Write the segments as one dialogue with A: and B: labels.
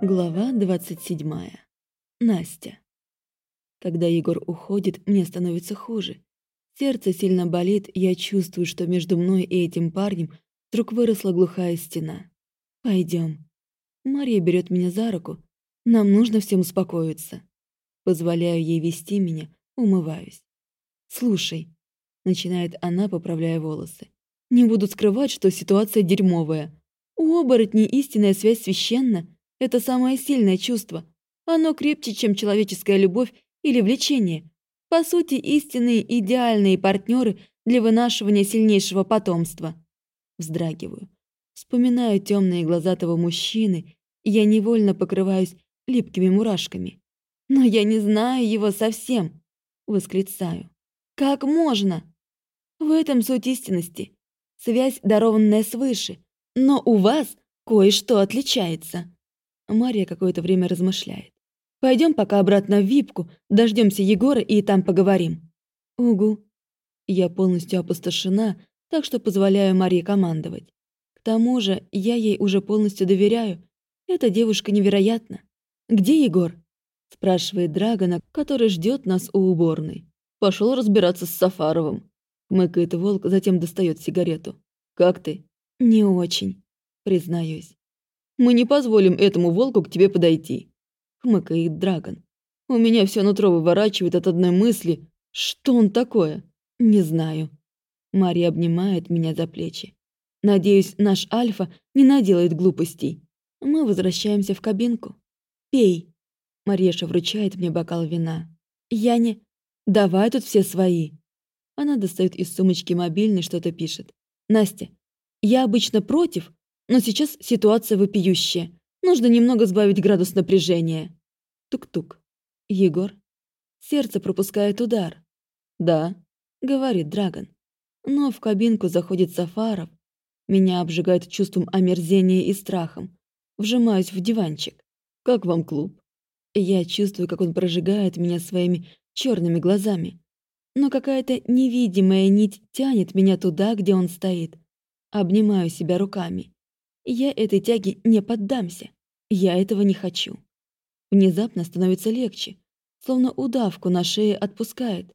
A: Глава 27. Настя. Когда Егор уходит, мне становится хуже. Сердце сильно болит, я чувствую, что между мной и этим парнем вдруг выросла глухая стена. Пойдем. Мария берет меня за руку. Нам нужно всем успокоиться. Позволяю ей вести меня, умываюсь. «Слушай», — начинает она, поправляя волосы. «Не буду скрывать, что ситуация дерьмовая. У оборотней истинная связь священна — это самое сильное чувство. Оно крепче, чем человеческая любовь или влечение. По сути, истинные идеальные партнеры для вынашивания сильнейшего потомства. Вздрагиваю. Вспоминаю темные глаза того мужчины, и я невольно покрываюсь липкими мурашками. «Но я не знаю его совсем!» Восклицаю. «Как можно?» В этом суть истинности. Связь, дарованная свыше. Но у вас кое-что отличается. Мария какое-то время размышляет. Пойдем пока обратно в Випку, дождемся Егора и там поговорим. Угу. Я полностью опустошена, так что позволяю Марии командовать. К тому же я ей уже полностью доверяю. Эта девушка невероятна. Где Егор? спрашивает Драгона, который ждет нас у уборной. Пошел разбираться с Сафаровым. Мыкает волк, затем достает сигарету. Как ты? Не очень, признаюсь. Мы не позволим этому волку к тебе подойти», — хмыкает Драгон. «У меня все нутро выворачивает от одной мысли. Что он такое? Не знаю». Мария обнимает меня за плечи. «Надеюсь, наш Альфа не наделает глупостей. Мы возвращаемся в кабинку. Пей». Мареша вручает мне бокал вина. «Я не... Давай тут все свои». Она достает из сумочки мобильный, что-то пишет. «Настя, я обычно против, но сейчас ситуация вопиющая. Нужно немного сбавить градус напряжения. Тук-тук. Егор. Сердце пропускает удар. «Да», — говорит Драгон. Но в кабинку заходит Сафаров. Меня обжигает чувством омерзения и страхом. Вжимаюсь в диванчик. «Как вам клуб?» Я чувствую, как он прожигает меня своими черными глазами. Но какая-то невидимая нить тянет меня туда, где он стоит. Обнимаю себя руками. Я этой тяге не поддамся. Я этого не хочу. Внезапно становится легче, словно удавку на шее отпускает.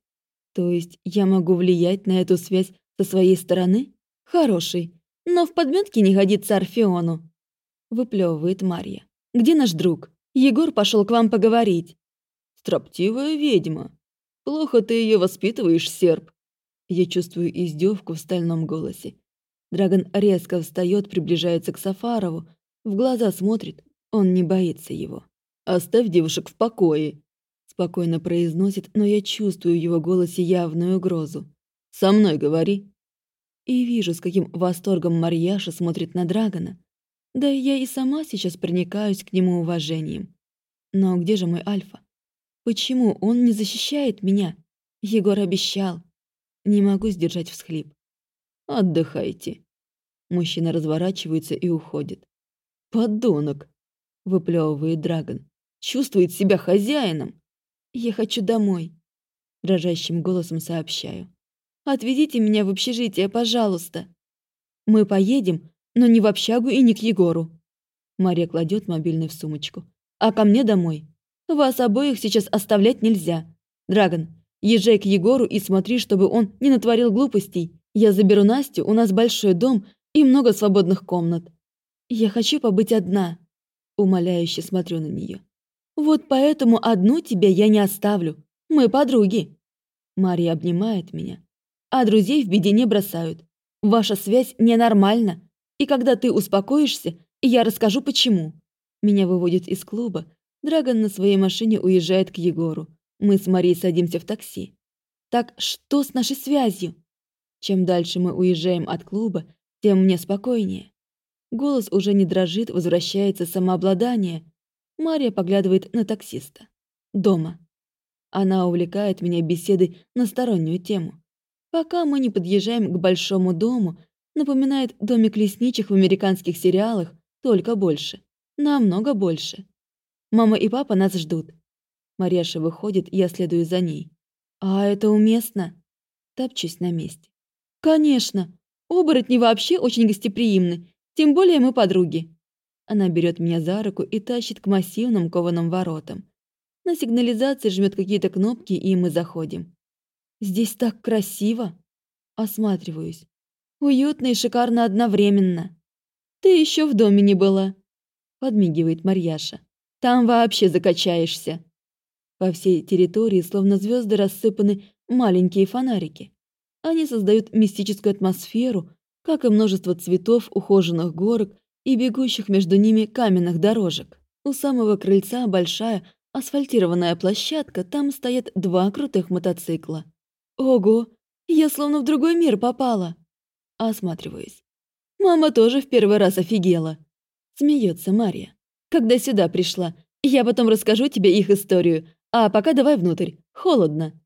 A: То есть я могу влиять на эту связь со своей стороны? Хороший, но в подметке не годится Орфеону. Выплевывает Марья. Где наш друг? Егор пошел к вам поговорить. Строптивая ведьма. Плохо ты ее воспитываешь, серп. Я чувствую издевку в стальном голосе. Драгон резко встает, приближается к Сафарову, в глаза смотрит, он не боится его. «Оставь девушек в покое», — спокойно произносит, но я чувствую в его голосе явную угрозу. «Со мной говори». И вижу, с каким восторгом Марьяша смотрит на Драгона. Да и я и сама сейчас проникаюсь к нему уважением. Но где же мой Альфа? Почему он не защищает меня? Егор обещал. Не могу сдержать всхлип. «Отдыхайте», Мужчина разворачивается и уходит. «Подонок!» — выплевывает Драгон. «Чувствует себя хозяином!» «Я хочу домой!» — дрожащим голосом сообщаю. «Отведите меня в общежитие, пожалуйста!» «Мы поедем, но не в общагу и не к Егору!» Мария кладет мобильный в сумочку. «А ко мне домой. Вас обоих сейчас оставлять нельзя. Драгон, езжай к Егору и смотри, чтобы он не натворил глупостей. Я заберу Настю, у нас большой дом, и много свободных комнат. Я хочу побыть одна. Умоляюще смотрю на нее. Вот поэтому одну тебя я не оставлю. Мы подруги. Мария обнимает меня. А друзей в беде не бросают. Ваша связь ненормальна. И когда ты успокоишься, я расскажу почему. Меня выводит из клуба. Драгон на своей машине уезжает к Егору. Мы с Марией садимся в такси. Так что с нашей связью? Чем дальше мы уезжаем от клуба, тем мне спокойнее. Голос уже не дрожит, возвращается самообладание. Мария поглядывает на таксиста. Дома. Она увлекает меня беседой на стороннюю тему. Пока мы не подъезжаем к большому дому, напоминает домик лесничих в американских сериалах, только больше. Намного больше. Мама и папа нас ждут. Мареша выходит, я следую за ней. А это уместно? Топчусь на месте. Конечно. Оборотни вообще очень гостеприимны, тем более мы подруги. Она берет меня за руку и тащит к массивным кованым воротам. На сигнализации жмет какие-то кнопки, и мы заходим. Здесь так красиво. Осматриваюсь. Уютно и шикарно одновременно. Ты еще в доме не была. Подмигивает Марьяша. Там вообще закачаешься. По всей территории, словно звезды, рассыпаны маленькие фонарики. Они создают мистическую атмосферу, как и множество цветов, ухоженных горок и бегущих между ними каменных дорожек. У самого крыльца большая асфальтированная площадка, там стоят два крутых мотоцикла. Ого, я словно в другой мир попала. Осматриваюсь. Мама тоже в первый раз офигела. Смеется Мария. Когда сюда пришла, я потом расскажу тебе их историю, а пока давай внутрь, холодно.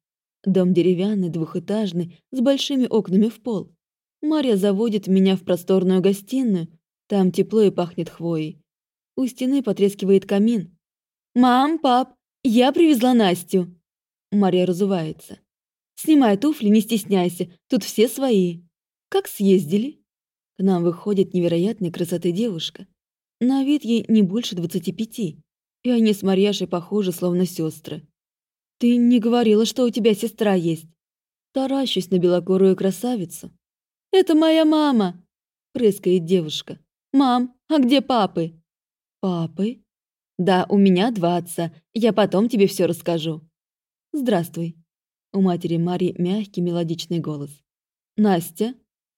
A: Дом деревянный, двухэтажный, с большими окнами в пол. Мария заводит меня в просторную гостиную, там тепло и пахнет хвоей. У стены потрескивает камин. «Мам, пап, я привезла Настю!» Мария разувается. «Снимай туфли, не стесняйся, тут все свои». «Как съездили?» К нам выходит невероятной красоты девушка. На вид ей не больше двадцати пяти, и они с Марьяшей похожи, словно сестры. «Ты не говорила, что у тебя сестра есть?» Таращусь на белокурую красавицу. «Это моя мама!» – прыскает девушка. «Мам, а где папы?» «Папы?» «Да, у меня два отца. Я потом тебе все расскажу». «Здравствуй». У матери Марии мягкий мелодичный голос. «Настя?»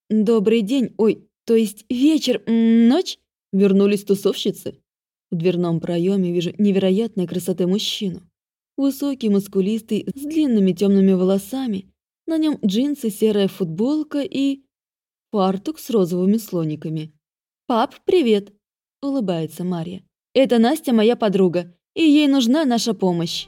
A: «Добрый день. Ой, то есть вечер, ночь?» Вернулись тусовщицы. В дверном проеме вижу невероятной красоты мужчину. Высокий, мускулистый, с длинными темными волосами. На нем джинсы, серая футболка и... фартук с розовыми слониками. «Пап, привет!» – улыбается Мария. «Это Настя моя подруга, и ей нужна наша помощь».